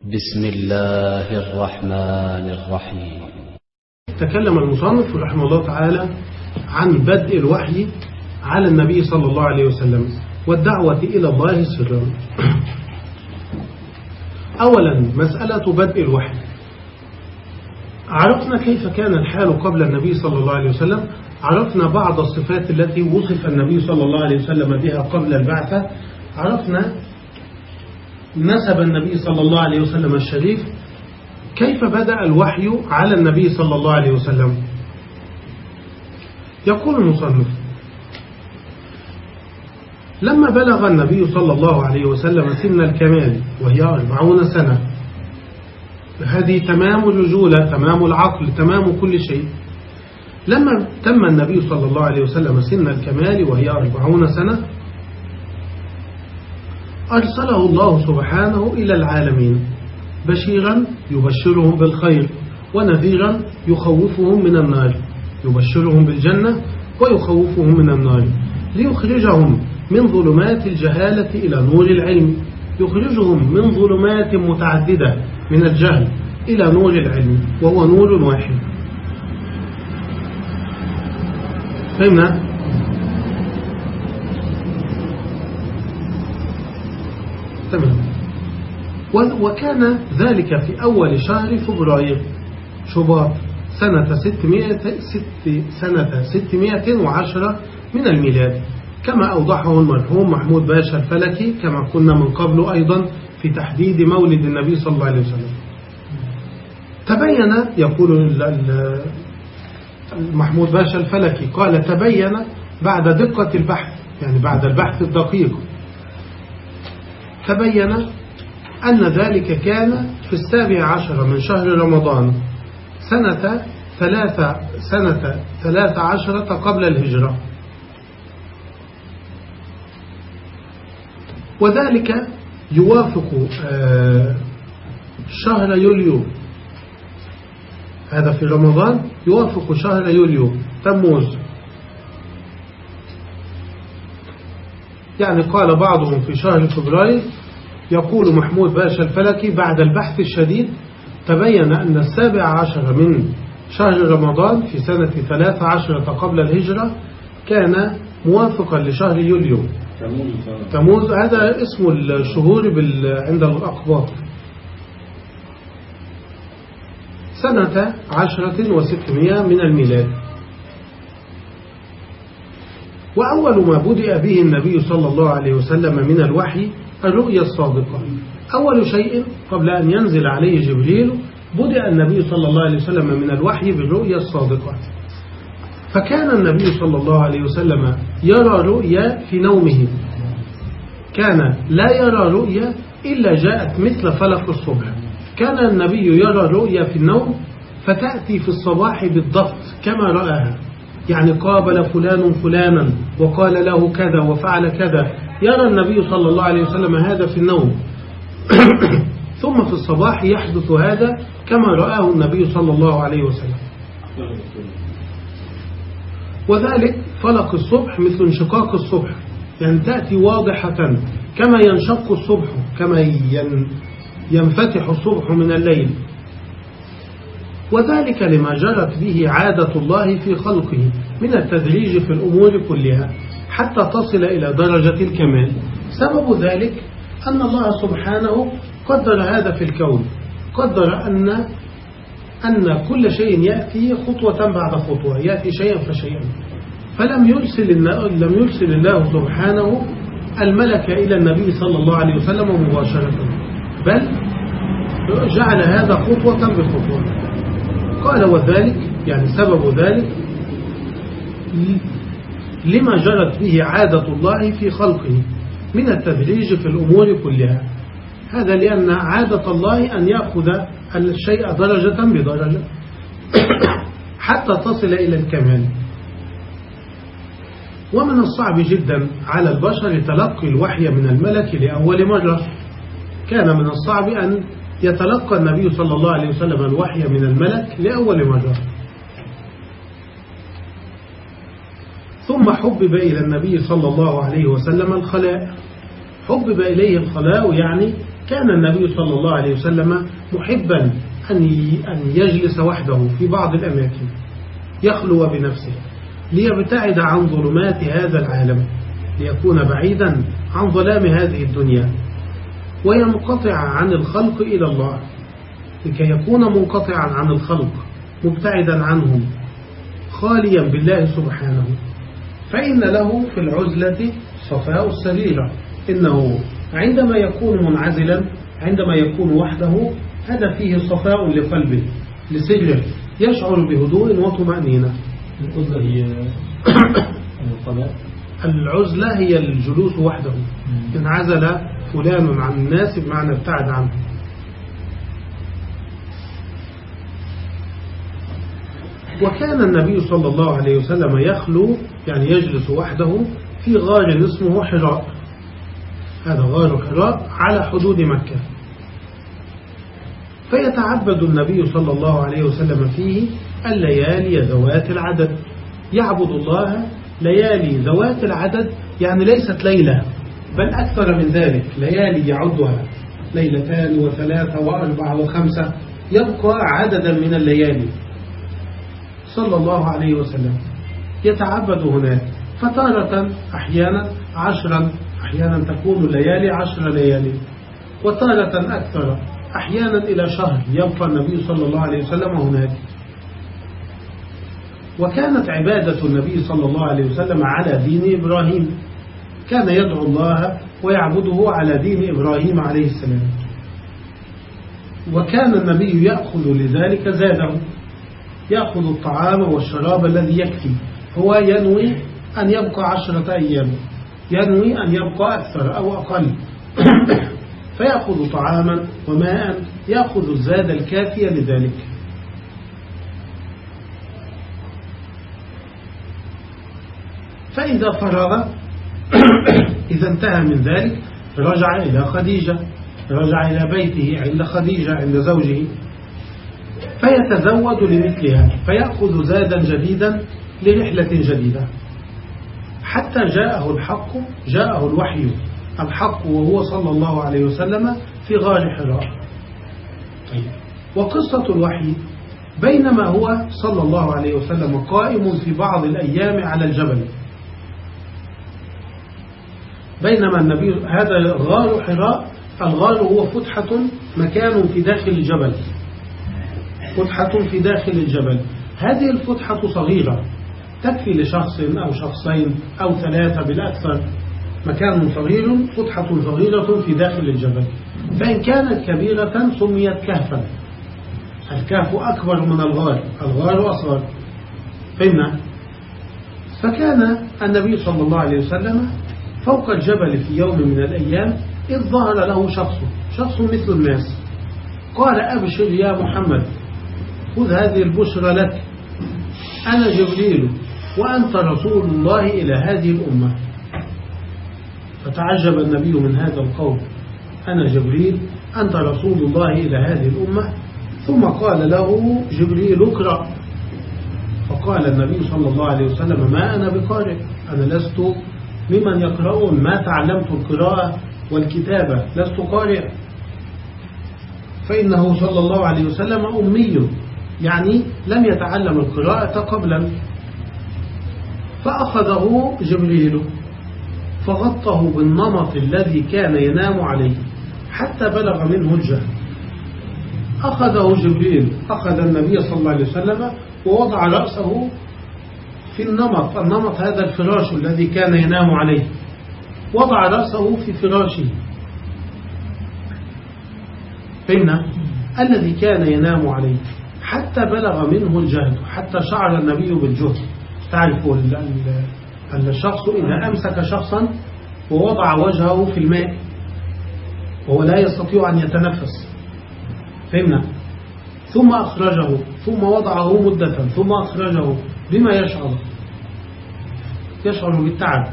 بسم الله الرحمن الرحيم. تكلم المصنف رحمه الله تعالى عن بدء الوحي على النبي صلى الله عليه وسلم والدعوة إلى الله سرا أولا مسألة بدء الوحي. عرفنا كيف كان الحال قبل النبي صلى الله عليه وسلم؟ عرفنا بعض الصفات التي وصف النبي صلى الله عليه وسلم بها قبل البعثة. عرفنا نسب النبي صلى الله عليه وسلم الشريف كيف بدأ الوحي على النبي صلى الله عليه وسلم؟ يقول المصنف لما بلغ النبي صلى الله عليه وسلم سن الكمال وهي أربعون سنة هذه تمام الرجولة تمام العقل تمام كل شيء. لما تم النبي صلى الله عليه وسلم سن الكمال وهي أربعون سنة أرسله الله سبحانه إلى العالمين بشيرا يبشرهم بالخير ونذيرا يخوفهم من النار يبشرهم بالجنة ويخوفهم من النار ليخرجهم من ظلمات الجهالة إلى نور العلم يخرجهم من ظلمات متعددة من الجهل إلى نور العلم وهو نور واحد فهمنا؟ تمام وكان ذلك في أول شهر فبراير. شباط سنة 600 ست سنة 610 من الميلاد. كما أوضحه المرحوم محمود باشا الفلكي كما كنا من قبل أيضا في تحديد مولد النبي صلى الله عليه وسلم. تبين يقول محمود باشا الفلكي قال تبين بعد دقة البحث يعني بعد البحث الدقيق. تبين أن ذلك كان في السابع عشر من شهر رمضان سنة ثلاثة سنة ثلاثة عشرة قبل الهجرة. وذلك يوافق شهر يوليو. هذا في رمضان يوافق شهر يوليو. تموز. يعني قال بعضهم في شهر فبراير يقول محمود باشا الفلكي بعد البحث الشديد تبين أن السابع عشر من شهر رمضان في سنة ثلاثة عشرة قبل الهجرة كان موافقا لشهر يوليو. تموز. هذا اسم الشهور عند الأقباط. سنة عشرة وستمائة من الميلاد. وأول ما بدأ به النبي صلى الله عليه وسلم من الوحي الرؤيا الصادقة. أول شيء قبل أن ينزل عليه جبريل بدأ النبي صلى الله عليه وسلم من الوحي بالرؤيا الصادقة. فكان النبي صلى الله عليه وسلم يرى رؤيا في نومه. كان لا يرى رؤيا إلا جاءت مثل فلق الصبح. كان النبي يرى رؤيا في النوم فتأتي في الصباح بالضبط كما رآها. يعني قابل فلان فلانا وقال له كذا وفعل كذا. يرى النبي صلى الله عليه وسلم هذا في النوم. ثم في الصباح يحدث هذا كما رآه النبي صلى الله عليه وسلم. وذلك فلق الصبح مثل انشقاق الصبح. يعني تأتي واضحة كما ينشق الصبح كما ينفتح الصبح من الليل. وذلك لما جرت به عادة الله في خلقه من التدريج في الأمور كلها حتى تصل إلى درجة الكمال. سبب ذلك أن الله سبحانه قدر هذا في الكون. قدر أن أن كل شيء يأتي خطوة بعد خطوة يأتي شيئا فشيئا. فلم يرسل لم يرسل الله سبحانه الملك إلى النبي صلى الله عليه وسلم مباشرة بل جعل هذا خطوة بخطوة. قال وذلك يعني سبب ذلك لما جرت به عادة الله في خلقه من التدريج في الأمور كلها. هذا لأن عادة الله أن يأخذ الشيء درجة بدرجة حتى تصل إلى الكمال. ومن الصعب جدا على البشر تلقي الوحي من الملك لأول مرة. كان من الصعب أن يتلقى النبي صلى الله عليه وسلم الوحي من الملك لأول مرة. ثم حبب إلى النبي صلى الله عليه وسلم الخلاء. حبب إليه الخلاء يعني كان النبي صلى الله عليه وسلم محبا أن يجلس وحده في بعض الأماكن. يخلو بنفسه. ليبتعد عن ظلمات هذا العالم. ليكون بعيدا عن ظلام هذه الدنيا. وينقطع عن الخلق إلى الله. لكي يكون منقطعا عن الخلق مبتعدا عنهم خاليا بالله سبحانه. فإن له في العزلة صفاء السريرة إنه عندما يكون منعزلا عندما يكون وحده هذا فيه صفاء لقلبه لسجره يشعر بهدوء وطمأنينة. العزلة هي العزلة هي الجلوس وحده. انعزل فلان عن الناس بمعنى ابتعد عنه. وكان النبي صلى الله عليه وسلم يخلو يعني يجلس وحده في غار اسمه حراء هذا غار حراء على حدود مكة. فيتعبد النبي صلى الله عليه وسلم فيه الليالي ذوات العدد. يعبد الله ليالي ذوات العدد يعني ليست ليلة. بل أكثر من ذلك ليالي يعدها ليلتان وثلاثة وأربعة وخمسة يبقى عددا من الليالي. صلى الله عليه وسلم. يتعبد هناك فتارة أحيانا عشرا أحيانا تكون الليالي عشر ليالي. وتارة أكثر أحيانا إلى شهر يبقى النبي صلى الله عليه وسلم هناك. وكانت عبادة النبي صلى الله عليه وسلم على دين إبراهيم. كان يدعو الله ويعبده على دين إبراهيم عليه السلام. وكان النبي يأخذ لذلك زاده. يأخذ الطعام والشراب الذي يكفي. هو ينوي أن يبقى عشرة أيام. ينوي أن يبقى أكثر أو أقل. فيأخذ طعاما وماء. يأخذ الزاد الكافية لذلك. فإذا فرغ إذا انتهى من ذلك رجع إلى خديجة رجع إلى بيته عند خديجة عند زوجه فيتزود لمثلها فيأخذ زادا جديدا لرحلة جديدة. حتى جاءه الحق جاءه الوحي الحق وهو صلى الله عليه وسلم في غار حراء طيب وقصة الوحي بينما هو صلى الله عليه وسلم قائم في بعض الأيام على الجبل. بينما النبي هذا غار حراء الغار هو فتحة مكان في داخل الجبل. فتحة في داخل الجبل. هذه الفتحة صغيرة تكفي لشخص أو شخصين أو ثلاثة بالأكثر. مكان صغير فتحة صغيرة في داخل الجبل. فإن كانت كبيرة سميت كهفا. الكهف أكبر من الغار الغار أصغر. فهمنا فكان النبي صلى الله عليه وسلم فوق الجبل في يوم من الأيام إذ ظهر له شخص شخص مثل الناس. قال أبشر يا محمد خذ هذه البشرى لك. أنا جبريل وأنت رسول الله إلى هذه الأمة. فتعجب النبي من هذا القول. أنا جبريل أنت رسول الله إلى هذه الأمة. ثم قال له جبريل اقرأ. فقال النبي صلى الله عليه وسلم ما أنا بقارئ أنا لست ممن يقرؤون ما تعلمت القراءة والكتابة. لست قارئ. فإنه صلى الله عليه وسلم أمي يعني لم يتعلم القراءة قبلا. فأخذه جبريل فغطه بالنمط الذي كان ينام عليه حتى بلغ منه الجهل. أخذه جبريل أخذ النبي صلى الله عليه وسلم ووضع رأسه في النمط النمط هذا الفراش الذي كان ينام عليه. وضع رأسه في فراشه. فإن الذي كان ينام عليه حتى بلغ منه الجهد حتى شعر النبي بالجهد تعرف الشخص إذا أمسك شخصا ووضع وجهه في الماء وهو لا يستطيع أن يتنفس. فهمنا ثم أخرجه ثم وضعه مدة ثم أخرجه. بما يشعر يشعر بالتعب.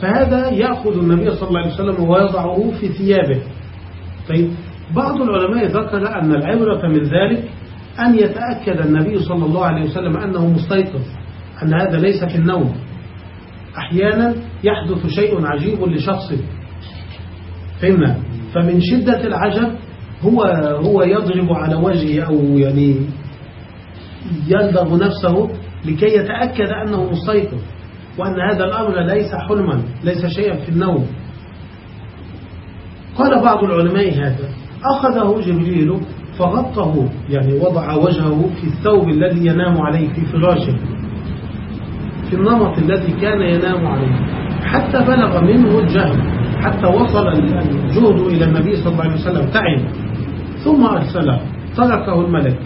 فهذا يأخذ النبي صلى الله عليه وسلم ويضعه في ثيابه. طيب بعض العلماء ذكر أن العبرة من ذلك أن يتأكد النبي صلى الله عليه وسلم أنه مستيقظ أن هذا ليس في النوم. أحيانا يحدث شيء عجيب لشخص. فهمنا؟ فمن شدة العجب هو هو يضرب على وجهه أو يعني يلدغ نفسه لكي يتأكد أنه مستيقظ وأن هذا الأمر ليس حلما ليس شيئا في النوم. قال بعض العلماء هذا أخذه جبريل فغطه يعني وضع وجهه في الثوب الذي ينام عليه في فراشه في النمط الذي كان ينام عليه حتى بلغ منه الجهل حتى وصل الجهد إلى النبي صلى الله عليه وسلم تعب. ثم أرسله تركه الملك.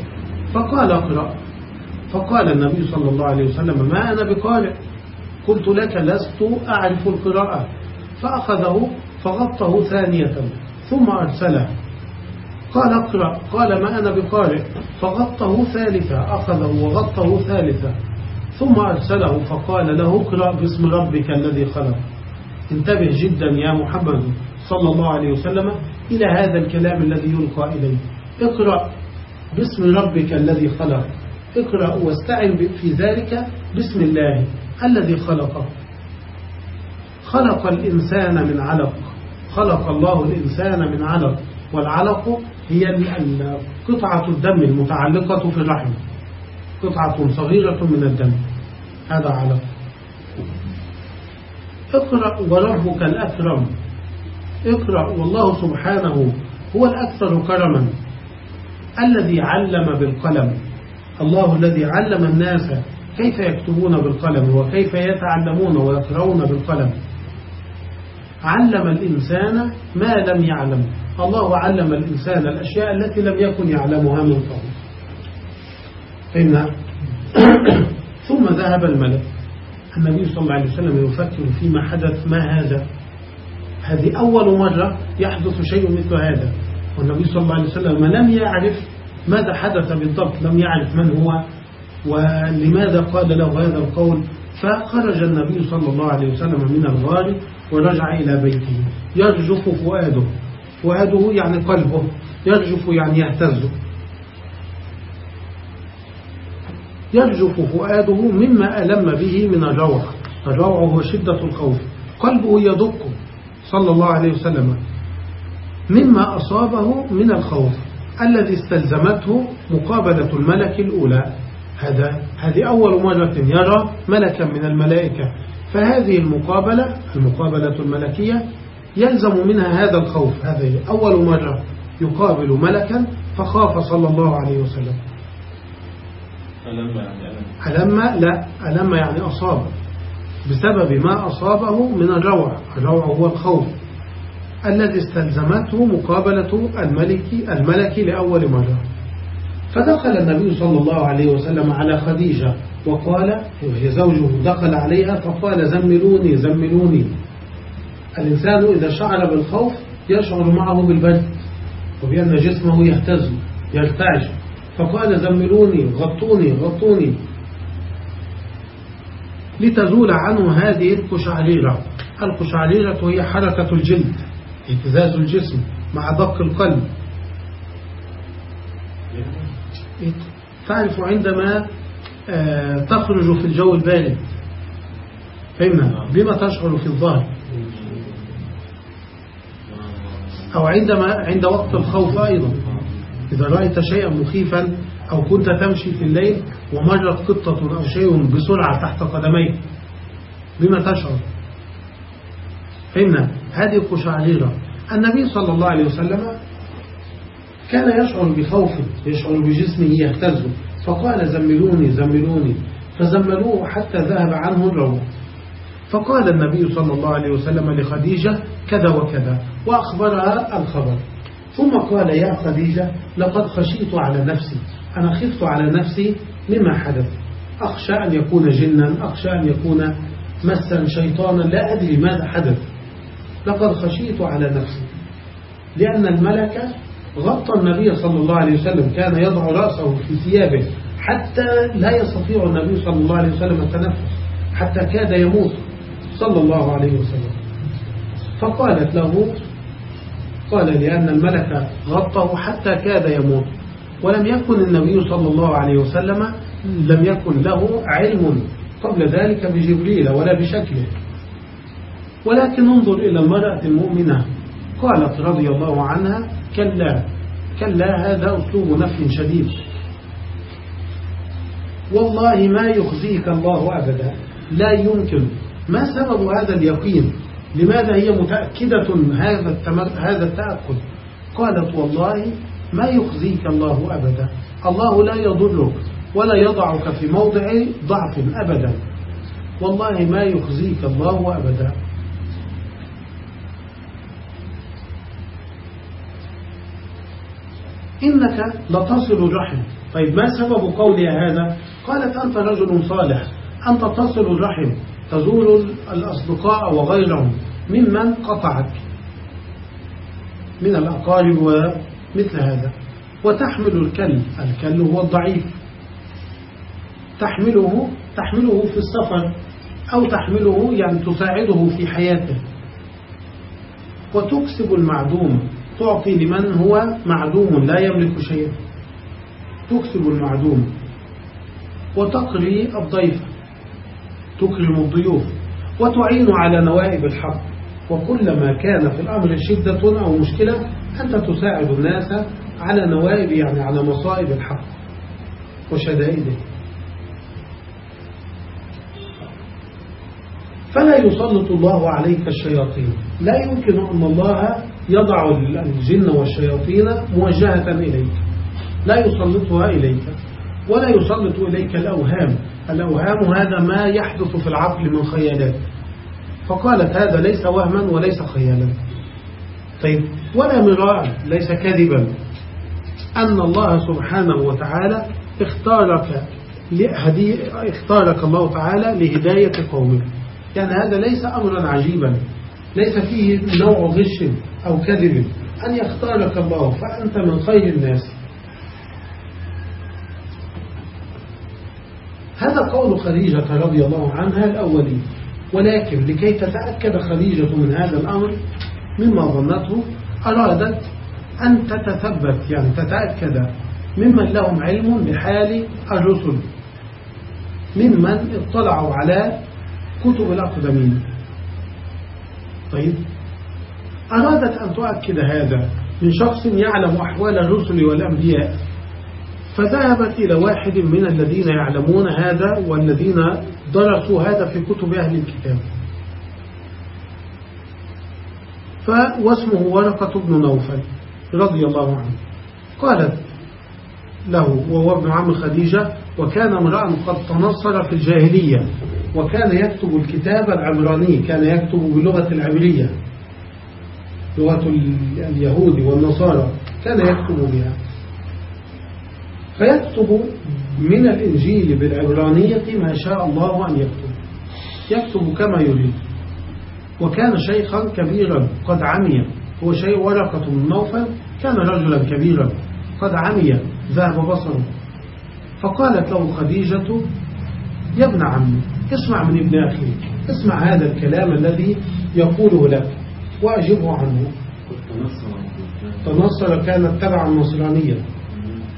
فقال اقرأ. فقال النبي صلى الله عليه وسلم ما أنا بقارئ؟ قلت لك لست أعرف القراءة. فأخذه فغطه ثانية ثم أرسله. قال اقرأ. قال ما أنا بقارئ؟ فغطه ثالثة أخذه وغطه ثالثة ثم أرسله. فقال له اقرأ باسم ربك الذي خلق. انتبه جدا يا محمد صلى الله عليه وسلم إلى هذا الكلام الذي يلقى إليه. اقرأ باسم ربك الذي خلق. اقرأ واستعن في ذلك بسم الله الذي خلقه خلق الإنسان من علق. خلق الله الإنسان من علق. والعلق هي قطعة الدم المتعلقة في الرحم قطعة صغيرة من الدم. هذا علق. اقرأ وربك الأكرم. اقرأ والله سبحانه هو الأكثر كرما. الذي علم بالقلم. الله الذي علم الناس كيف يكتبون بالقلم وكيف يتعلمون ويقرؤون بالقلم. علم الإنسان ما لم يعلم. الله علم الإنسان الأشياء التي لم يكن يعلمها من قبل. فإن ثم ذهب الملك. النبي صلى الله عليه وسلم يفكر فيما حدث ما هذا؟ هذه أول مرة يحدث شيء مثل هذا. والنبي صلى الله عليه وسلم لم يعرف ماذا حدث بالضبط لم يعرف من هو ولماذا قال له هذا القول؟ فخرج النبي صلى الله عليه وسلم من الغار ورجع إلى بيته. يرجف فؤاده. فؤاده يعني قلبه. يرجف يعني يهتز. يرجف فؤاده مما ألم به من الروع. الروع هو شدة الخوف. قلبه يدق. صلى الله عليه وسلم. مما أصابه من الخوف. الذي استلزمته مقابلة الملك الأولى. هذا هذه أول مرة يرى ملكا من الملائكة. فهذه المقابلة المقابلة الملكية يلزم منها هذا الخوف. هذه أول مرة يقابل ملكا فخاف صلى الله عليه وسلم. ألم لا ألم يعني أصاب. بسبب ما أصابه من الروع. الروع هو الخوف. الذي استلزمته مقابلة الملك الملك لأول مرة. فدخل النبي صلى الله عليه وسلم على خديجة وقال وهي زوجه دخل عليها فقال زملوني زملوني. الإنسان إذا شعر بالخوف يشعر معه بالبرد وبأن جسمه يهتز يرتعش. فقال زملوني غطوني غطوني. لتزول عنه هذه القشعريرة. القشعريرة هي حركة الجلد. اهتزاز الجسم مع دق القلب. تعرف عندما آه، تخرج في الجو البارد فهمنا؟ بما تشعر في الظهر. أو عندما عند وقت الخوف أيضا. إذا رأيت شيئا مخيفا أو كنت تمشي في الليل ومرت قطة أو شيء بسرعة تحت قدميك بما تشعر؟ فهمنا هذه قشعريرة النبي صلى الله عليه وسلم كان يشعر بخوف يشعر بجسمه يهتز. فقال زملوني زملوني. فزملوه حتى ذهب عنه الروح فقال النبي صلى الله عليه وسلم لخديجة كذا وكذا وأخبرها الخبر. ثم قال يا خديجة لقد خشيت على نفسي أنا خفت على نفسي مما حدث. أخشى أن يكون جنا أخشى أن يكون مسا شيطانا لا أدري ماذا حدث. لقد خشيت على نفسي. لأن الملك غطى النبي صلى الله عليه وسلم كان يضع رأسه في ثيابه حتى لا يستطيع النبي صلى الله عليه وسلم التنفس حتى كاد يموت صلى الله عليه وسلم. فقالت له قال لأن الملك غطه حتى كاد يموت. ولم يكن النبي صلى الله عليه وسلم لم يكن له علم قبل ذلك بجبريل ولا بشكله. ولكن انظر إلى المرأة المؤمنة قالت رضي الله عنها كلا كلا هذا أسلوب نفي شديد. والله ما يخزيك الله أبدا لا يمكن. ما سبب هذا اليقين؟ لماذا هي متأكدة هذا هذا التأكد؟ قالت والله ما يخزيك الله أبدا. الله لا يضرك ولا يضعك في موضع ضعف أبدا. والله ما يخزيك الله أبدا. إنك لتصل الرحم. طيب ما سبب قولي هذا؟ قالت أنت رجل صالح. أنت تصل الرحم. تزور الأصدقاء وغيرهم. ممن قطعك. من الأقارب ومثل هذا. وتحمل الكل. الكل هو الضعيف. تحمله تحمله في السفر. أو تحمله يعني تساعده في حياته. وتكسب المعدوم. تعطي لمن هو معدوم لا يملك شيئا. تكسب المعدوم وتقري الضيف تكرم الضيوف وتعين على نوائب الحق. وكلما كان في الأمر شدة أو مشكلة أنت تساعد الناس على نوائب يعني على مصائب الحق وشدائده. فلا يسلط الله عليك الشياطين. لا يمكن أن الله يضع الجن والشياطين موجهة إليك. لا يسلطها إليك ولا يسلط إليك الأوهام. الأوهام هذا ما يحدث في العقل من خيالات. فقالت هذا ليس وهما وليس خيالا. طيب ولا مراء ليس كذبا أن الله سبحانه وتعالى اختارك اختارك الله تعالى لهداية قومك. يعني هذا ليس أمرا عجيبا. ليس فيه نوع غش أو كذب. أن يختارك الله فأنت من خير الناس. هذا قول خديجة رضي الله عنها الأولي. ولكن لكي تتأكد خديجة من هذا الأمر مما ظنته أرادت أن تتثبت يعني تتأكد ممن لهم علم بحال الرسل ممن اطلعوا على كتب الأقدمين. طيب. أرادت أن تؤكد هذا من شخص يعلم أحوال الرسل والأنبياء. فذهبت إلى واحد من الذين يعلمون هذا والذين درسوا هذا في كتب أهل الكتاب. فواسمه ورقة بن نوفل رضي الله عنه. قالت له وهو ابن عم خديجة وكان امرأ قد تنصر في الجاهلية وكان يكتب الكتاب العبراني كان يكتب باللغة العبرية لغة اليهود والنصارى كان يكتب بها. فيكتب من الإنجيل بالعبرانية ما شاء الله أن يكتب. يكتب كما يريد. وكان شيخا كبيرا قد عمي. هو شيء ورقة من نوفل. كان رجلا كبيرا قد عمي ذهب بصره. فقالت له خديجة يا ابن عمي اسمع من ابن أخيك اسمع هذا الكلام الذي يقوله لك. وأجبه عنه. تنصر كانت تبع النصرانية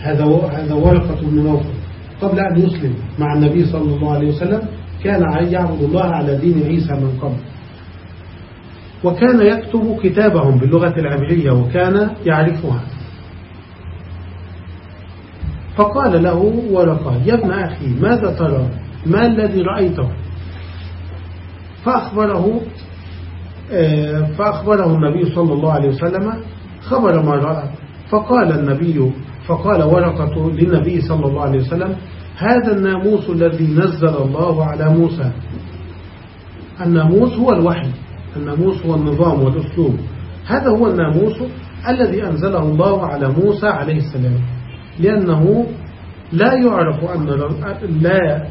هذا هذا ورقة بن نوفل قبل أن يسلم مع النبي صلى الله عليه وسلم كان يعبد الله على دين عيسى من قبل. وكان يكتب كتابهم باللغة العبرية وكان يعرفها. فقال له ورقة يا ابن أخي ماذا ترى؟ ما الذي رأيته؟ فأخبره آه، فأخبره النبي صلى الله عليه وسلم خبر ما رأى. فقال النبي فقال ورقة للنبي صلى الله عليه وسلم هذا الناموس الذي نزل الله على موسى. الناموس هو الوحي الناموس هو النظام والأسلوب. هذا هو الناموس الذي أنزله الله على موسى عليه السلام. لأنه لا يعرف أن لا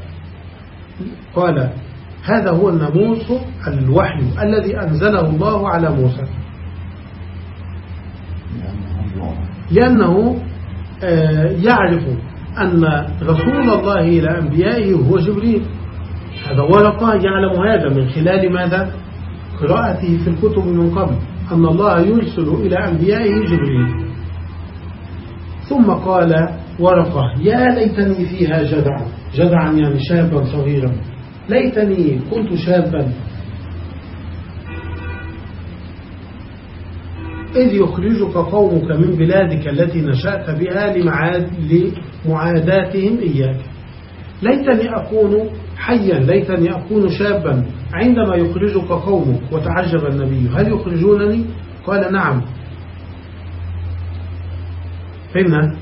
قال هذا هو الناموس الوحي الذي أنزله الله على موسى. لأنه آه، يعرف أن رسول الله إلى أنبيائه هو جبريل. هذا ورقة يعلم هذا من خلال ماذا؟ قراءته في الكتب من قبل أن الله يرسل إلى أنبيائه جبريل. ثم قال ورقة يا ليتني فيها جدعا. جدعا يعني شابا صغيرا. ليتني كنت شابا. إذ يخرجك قومك من بلادك التي نشأت بها لمعاداتهم إياك. ليتني أكون حيا ليتني أكون شابا. عندما يخرجك قومك وتعجب النبي هل يخرجونني؟ قال نعم. فهمنا؟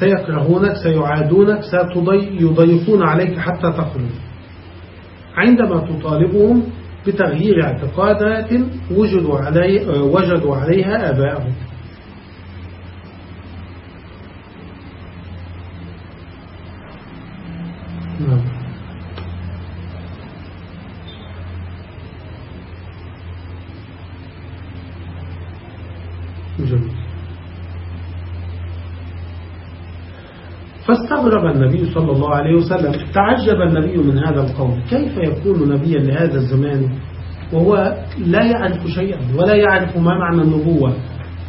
سيكرهونك سيعادونك سيضيفون عليك حتى تخرج عندما تطالبهم بتغيير اعتقادات وجدوا, علي وجدوا عليها آباءهم. نعم. جميل. فاستغرب النبي صلى الله عليه وسلم. تعجب النبي من هذا القول كيف يكون نبيا لهذا الزمان؟ وهو لا يعرف شيئا ولا يعرف ما معنى النبوة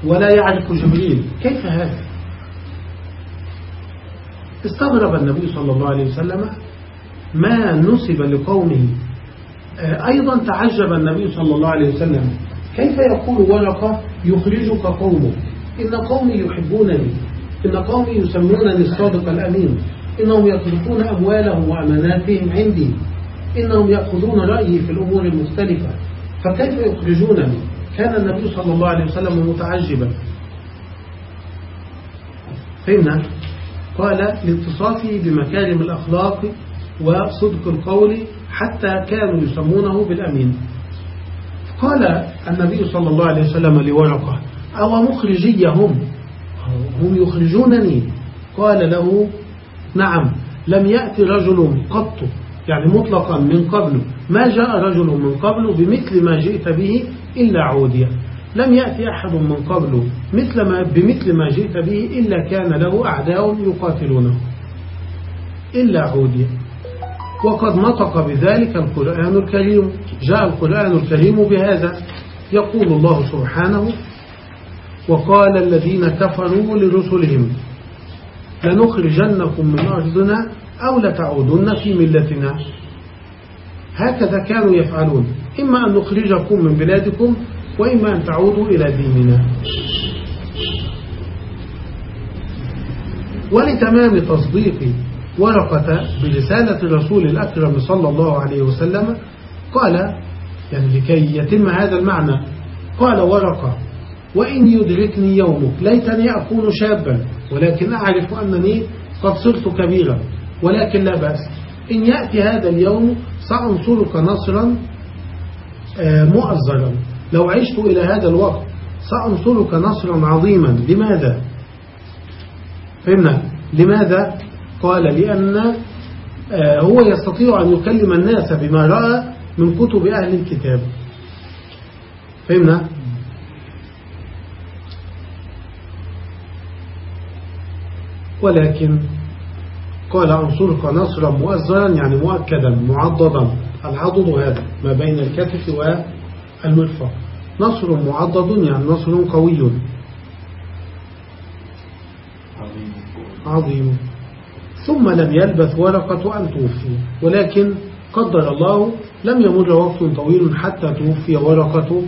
ولا يعرف جبريل. كيف هذا؟ استغرب النبي صلى الله عليه وسلم. ما نسب لقومه. أيضا تعجب النبي صلى الله عليه وسلم. كيف يقول ورقة يخرجك قومك؟ إن قومي يحبونني. إن قومي يسمونني الصادق الأمين. إنهم يتركون أموالهم وأماناتهم عندي. إنهم يأخذون رأيي في الأمور المختلفة. فكيف يخرجونني؟ كان النبي صلى الله عليه وسلم متعجبا. فهمنا؟ قال لاتصافه بمكارم الأخلاق وصدق القول حتى كانوا يسمونه بالأمين. قال النبي صلى الله عليه وسلم لورقة أو مخرجي هم يخرجونني. قال له نعم لم يأتي رجل قط يعني مطلقا من قبل. ما جاء رجل من قبل بمثل ما جئت به إلا عوديا. لم يأتي أحد من قبل مثل ما بمثل ما جئت به إلا كان له أعداء يقاتلونه. إلا عوديا. وقد نطق بذلك القرآن الكريم. جاء القرآن الكريم بهذا. يقول الله سبحانه وقال الذين كفروا لرسلهم لنخرجنكم من أرضنا أو لتعودن في ملتنا. هكذا كانوا يفعلون إما أن نخرجكم من بلادكم وإما أن تعودوا إلى ديننا. ولتمام تصديق ورقة برسالة الرسول الأكرم صلى الله عليه وسلم قال يعني لكي يتم هذا المعنى قال ورقة وإن يدركني يومك ليتني أكون شابا ولكن أعرف أنني قد صرت كبيرا ولكن لا بأس. إن يأتي هذا اليوم سأنصرك نصرا مؤزرا لو عشت إلى هذا الوقت سأنصرك نصرا عظيما. لماذا؟ فهمنا. لماذا؟ قال لأن هو يستطيع أن يكلم الناس بما رأى من كتب أهل الكتاب. فهمنا؟ ولكن قال أنصرك نصرا مؤزرا يعني مؤكدا معضدا. العضد هذا ما بين الكتف والمرفق نصر معضد يعني نصر قوي. عظيم. ثم لم يلبث ورقة أن توفي. ولكن قدر الله لم يمر وقت طويل حتى توفي ورقة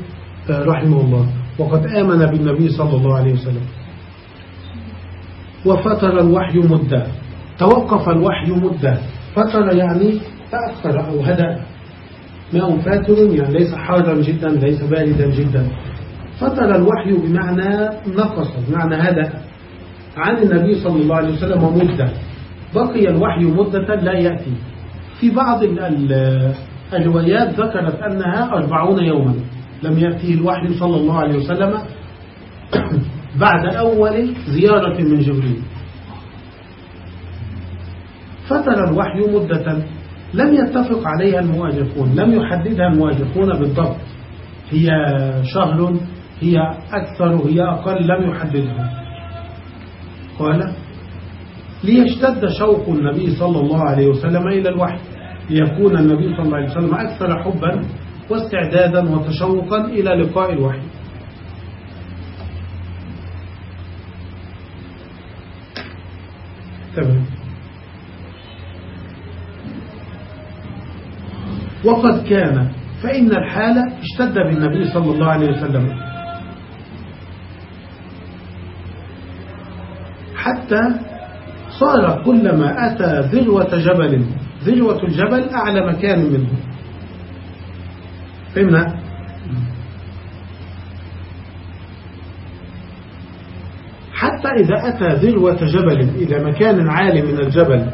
رحمه الله. وقد آمن بالنبي صلى الله عليه وسلم. وفتر الوحي مدة. توقف الوحي مدة. فتر يعني تأخر أو هدأ. ماء فاتر يعني ليس حارا جدا ليس باردا جدا. فتر الوحي بمعنى نقص بمعنى هدأ. عن النبي صلى الله عليه وسلم مدة. بقي الوحي مدة لا يأتي. في بعض الروايات ذكرت أنها أربعون يوما. لم يأتيه الوحي صلى الله عليه وسلم. بعد أول زيارة من جبريل. فتر الوحي مدة. لم يتفق عليها المؤرخون لم يحددها المؤرخون بالضبط. هي شهر هي أكثر هي أقل لم يحددها. قال ليشتد شوق النبي صلى الله عليه وسلم إلى الوحي ليكون النبي صلى الله عليه وسلم أكثر حبا واستعدادا وتشوقا إلى لقاء الوحي. تمام. وقد كان فإن الحالة اشتد بالنبي صلى الله عليه وسلم. حتى صار كلما أتى ذروة جبل ذروة الجبل أعلى مكان منه. فهمنا؟ حتى إذا أتى ذروة جبل إلى مكان عالي من الجبل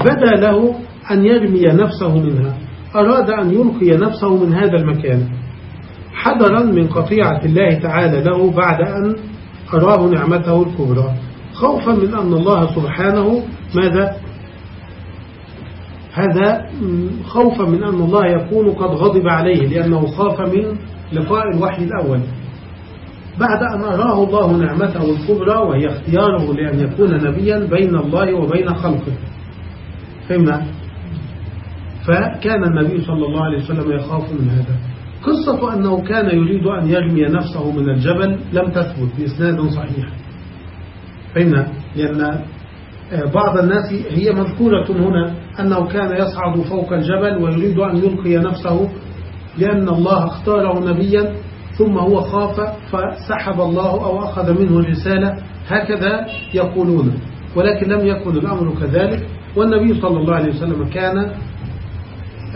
بدا له أن يرمي نفسه منها أراد أن يلقي نفسه من هذا المكان. حذرا من قطيعة الله تعالى له بعد أن أراه نعمته الكبرى. خوفا من أن الله سبحانه ماذا؟ هذا خوفا من أن الله يكون قد غضب عليه لأنه خاف من لقاء الوحي الأول. بعد أن أراه الله نعمته الكبرى وهي اختياره لأن يكون نبيا بين الله وبين خلقه. فهمنا؟ فكان النبي صلى الله عليه وسلم يخاف من هذا. قصة أنه كان يريد أن يرمي نفسه من الجبل لم تثبت بإسناد صحيح. فهمنا؟ لأن بعض الناس هي مذكورة هنا أنه كان يصعد فوق الجبل ويريد أن يلقي نفسه لأن الله اختاره نبيا ثم هو خاف فسحب الله أو أخذ منه الرسالة. هكذا يقولون ولكن لم يكن الأمر كذلك. والنبي صلى الله عليه وسلم كان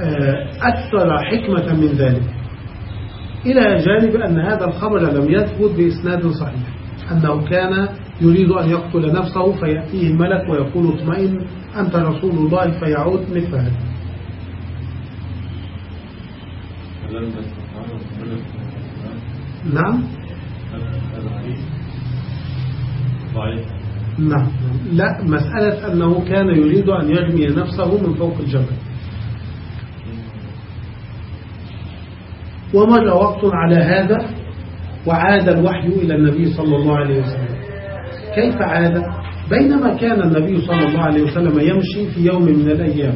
آه، أكثر حكمة من ذلك إلى جانب أن هذا الخبر لم يثبت بإسناد صحيح أنه كان يريد أن يقتل نفسه فيأتيه الملك ويقول اطمئن أنت رسول الله فيعود مثل هذا. نعم. نعم. لا مسألة أنه كان يريد أن يرمي نفسه من فوق الجبل. ومر وقت على هذا وعاد الوحي إلى النبي صلى الله عليه وسلم. كيف عاد؟ بينما كان النبي صلى الله عليه وسلم يمشي في يوم من الأيام.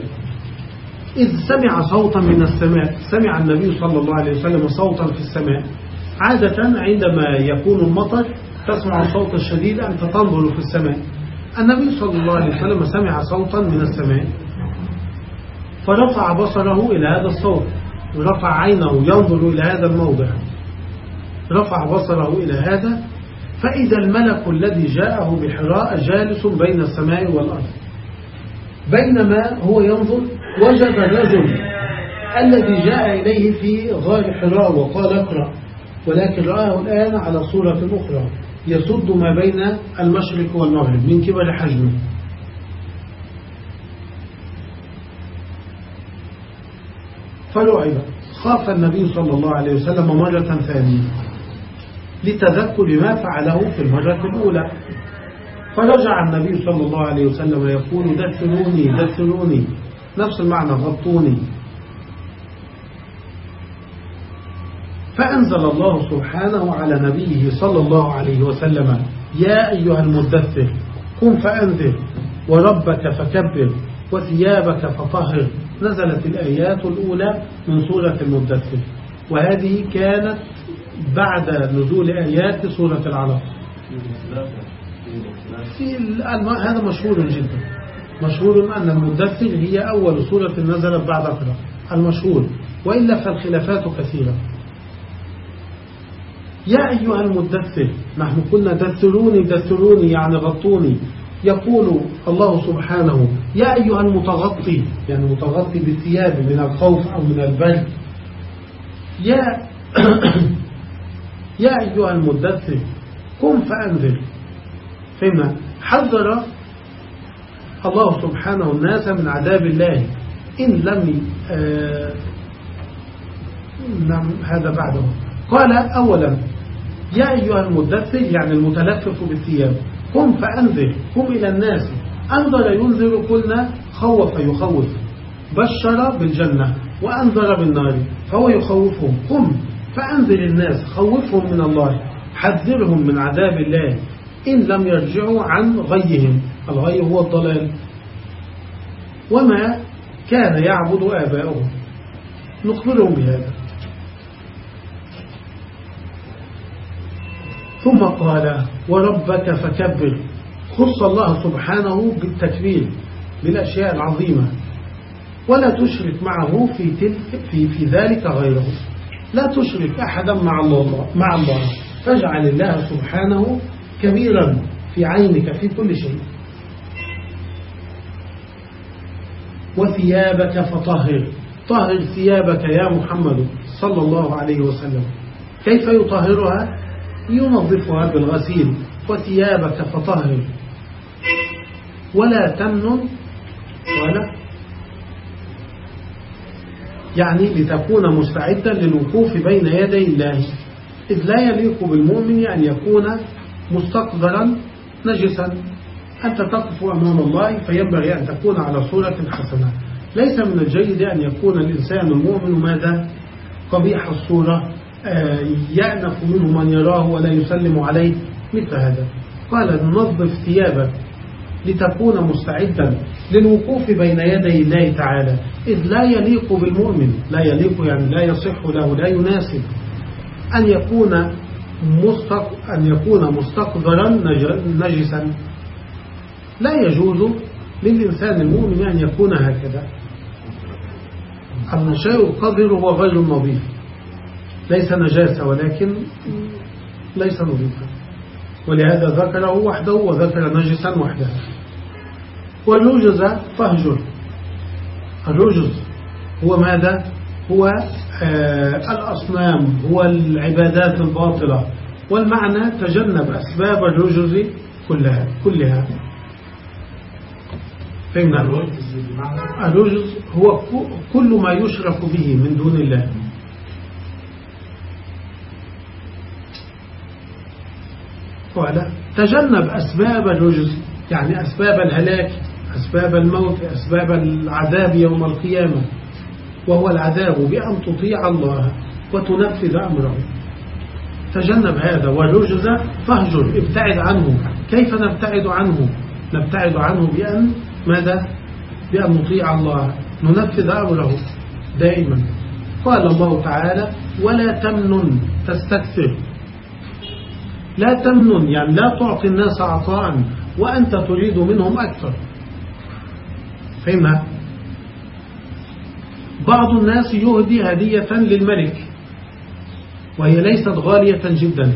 إذ سمع صوتا من السماء سمع النبي صلى الله عليه وسلم صوتا في السماء. عادة عندما يكون المطر تسمع الصوت الشديد أنت تنظر في السماء. النبي صلى الله عليه وسلم سمع صوتا من السماء. فرفع بصره إلى هذا الصوت ورفع عينه ينظر إلى هذا الموضع. رفع بصره إلى هذا فإذا الملك الذي جاءه بحراء جالس بين السماء والأرض. بينما هو ينظر وجد الرجل الذي جاء إليه في غار حراء وقال اقرأ. ولكن رآه الآن على صورة أخرى يصد ما بين المشرق والمغرب من كبر حجمه. فرعب خاف النبي صلى الله عليه وسلم مرة ثانية لتذكر ما فعله في المرة الأولى. فرجع النبي صلى الله عليه وسلم يقول دثروني دثروني. نفس المعنى غطوني. فأنزل الله سبحانه على نبيه صلى الله عليه وسلم يا أيها المدثر قم فأنذر وربك فكبر وثيابك فطهر. نزلت الآيات الأولى من سورة المدثر وهذه كانت بعد نزول آيات سورة العلق هذا مشهور جدا. مشهور أن المدثر هي أول سورة نزلت بعد أقرأ المشهور وإلا فالخلافات كثيرة. يا أيها المدثر نحن قلنا دثروني دثروني يعني غطوني. يقول الله سبحانه يا أيها المتغطي يعني متغطي بالثياب من الخوف أو من البرد يا يا أيها المدثر قم فأنذر. فهمنا حذر الله سبحانه الناس من عذاب الله. إن لم نعم هذا بعده. قال أولا يا أيها المدثر يعني المتلفف بالثياب قم فأنذر قم إلى الناس. أنذر ينذر قلنا خوف يخوف. بشر بالجنة وأنذر بالنار فهو يخوفهم. قم فأنذر الناس خوفهم من الله حذرهم من عذاب الله. إن لم يرجعوا عن غيهم الغي هو الضلال. وما كان يعبد آباؤهم. نخبرهم بهذا. ثم قال وربك فكبر. خص الله سبحانه بالتكبير بالأشياء العظيمة. ولا تشرك معه في, تلك في, في ذلك غيره. لا تشرك أحدا مع الله, مع الله. فاجعل الله سبحانه كبيرا في عينك في كل شيء. وثيابك فطهر. طهر ثيابك يا محمد صلى الله عليه وسلم. كيف يطهرها؟ ينظفها بالغسيل وثيابك فطهر. ولا تمن ولا يعني لتكون مستعدا للوقوف بين يدي الله. إذ لا يليق بالمؤمن أن يكون مستقذرا نجسا. أنت تقف أمام الله فينبغي أن تكون على صورة حسنة. ليس من الجيد أن يكون الإنسان المؤمن. ماذا؟ قبيح الصورة. يأنف منه من يراه ولا يسلم عليه مثل هذا. قال نظف ثيابك لتكون مستعدا للوقوف بين يدي الله تعالى. إذ لا يليق بالمؤمن لا يليق يعني لا يصح له لا يناسب أن يكون مستق أن يكون مستقذرا نجسا. لا يجوز للإنسان المؤمن أن يكون هكذا. النشاء القذر هو غير نظيف. ليس نجاسة ولكن ليس نظيفا ولهذا ذكره وحده وذكر نجسا وحده. والرجز فهجر الرجز هو ماذا؟ هو آه الأصنام هو العبادات الباطلة. والمعنى تجنب أسباب الرجز كلها كلها. فهمنا؟ الرجز هو كل ما يشرك به من دون الله. قال تجنب أسباب الرجز يعني أسباب الهلاك أسباب الموت أسباب العذاب يوم القيامة وهو العذاب بأن تطيع الله وتنفذ أمره. تجنب هذا والرجز فاهجر ابتعد عنه. كيف نبتعد عنه؟ نبتعد عنه بأن ماذا؟ بأن نطيع الله ننفذ أمره دائما. قال الله تعالى ولا تمنن تستكثر. لا تمنن يعني لا تعطي الناس عطاء وأنت تريد منهم أكثر. فهمها؟ بعض الناس يهدي هدية للملك وهي ليست غالية جدا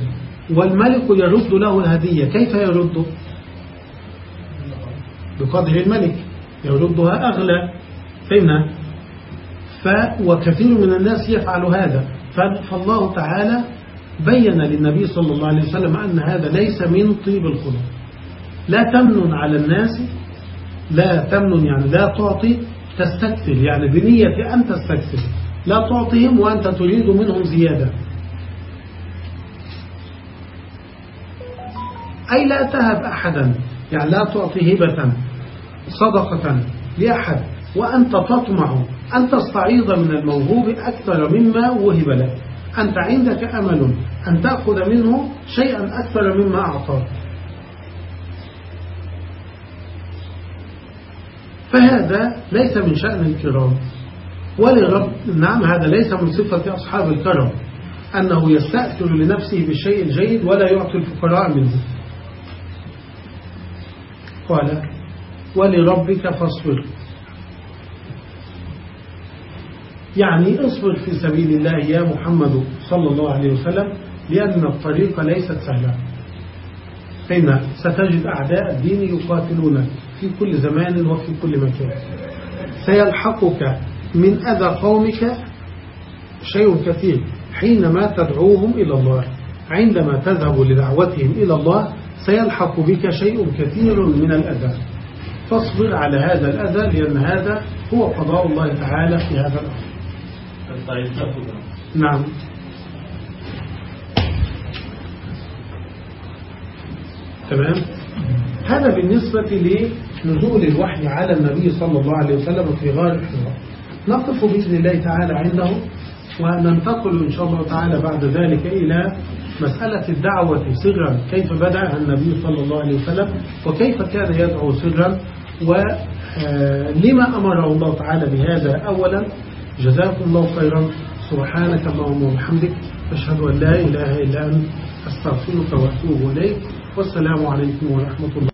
والملك يرد له الهدية. كيف يرد؟ بقدر الملك. يردها أغلى. فهمنا ف وكثير من الناس يفعل هذا. فالله تعالى بين للنبي صلى الله عليه وسلم أن هذا ليس من طيب الخلق لا تمنن على الناس لا تمنن يعني لا تعطي تستكثر. يعني بنية أن تستكثر. لا تعطيهم وأنت تريد منهم زيادة. أي لا تهب أحدا. يعني لا تعطي هبة صدقة لأحد. وأنت تطمع أن تستعيض من الموهوب أكثر مما وهب لك. أنت عندك أمل أن تأخذ منه شيئا أكثر مما أعطاك. فهذا ليس من شأن الكرام. ولرب نعم هذا ليس من صفة أصحاب الكرم. أنه يستأثر لنفسه بالشيء الجيد ولا يعطي الفقراء منه. قال ولربك فاصبر. يعني اصبر في سبيل الله يا محمد صلى الله عليه وسلم لأن الطريق ليست سهلة. فإن ستجد أعداء الدين يقاتلونك في كل زمان وفي كل مكان. سيلحقك من أذى قومك شيء كثير حينما تدعوهم إلى الله. عندما تذهب لدعوتهم إلى الله سيلحق بك شيء كثير من الأذى. فاصبر على هذا الأذى لأن هذا هو قضاء الله تعالى في هذا الأمر. نعم. تمام؟ هذا بالنسبة لنزول الوحي على النبي صلى الله عليه وسلم في غار الحراء نقف بإذن الله تعالى عنده وننتقل إن شاء الله تعالى بعد ذلك إلى مسألة الدعوة سرا. كيف بدأ النبي صلى الله عليه وسلم وكيف كان يدعو سرا؟ ولما أمره الله تعالى بهذا؟ أولا جزاكم الله خيرا. سبحانك اللهم وبحمدك أشهد أن لا إله إلا أنت أستغفرك وأتوب إليك. والسلام عليكم ورحمة الله.